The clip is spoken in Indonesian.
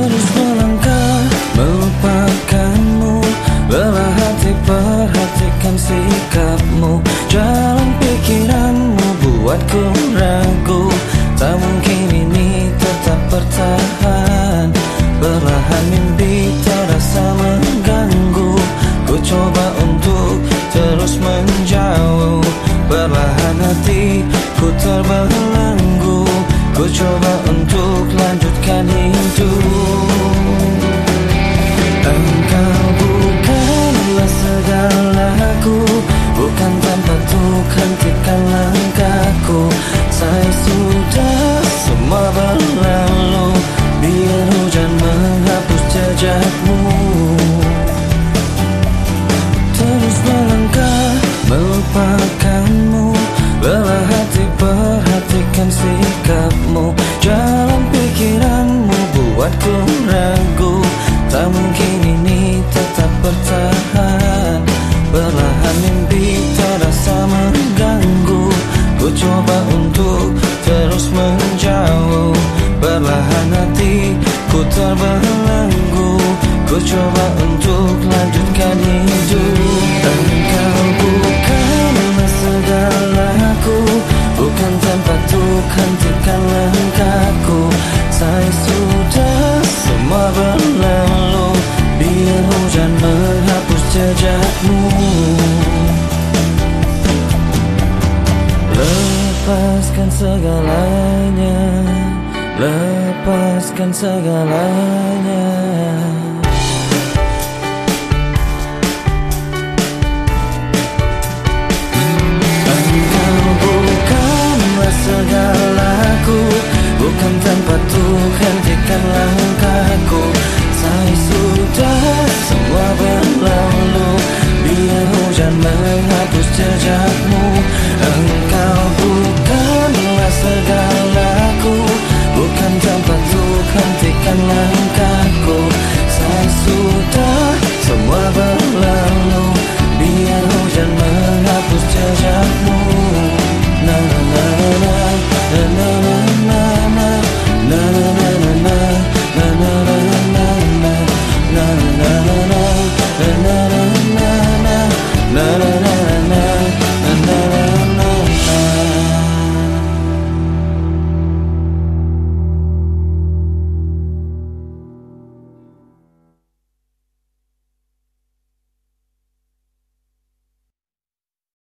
Terus melangkah melupakanmu. Lelah hati perhatikan sikapmu. Jalan pikiranmu buatku ragu. Tak mungkin ini tetap bertahan. Perlahan mimpi terasa mengganggu. Ku coba untuk terus menjauh. Perlahan hati ku terbelenggu segalaku Bukan tanpa Tuhan hentikan langkahku. Saya sudah semua berlalu. Biar hujan menghapus jejakmu. Terus melangkah melupakanmu. Lelah hati perhatikan sikapmu. Jalan pikiranmu buatku menjauh. Perlahan hati ku terbelenggu. Ku coba untuk lanjutkan hidup. Engkau bukanlah segalaku Bukan tempatku hentikan langkahku. Saya sudah semua berlalu. Biar hujan menghapus jejakmu Lepaskan segalanya. Lepaskan segalanya.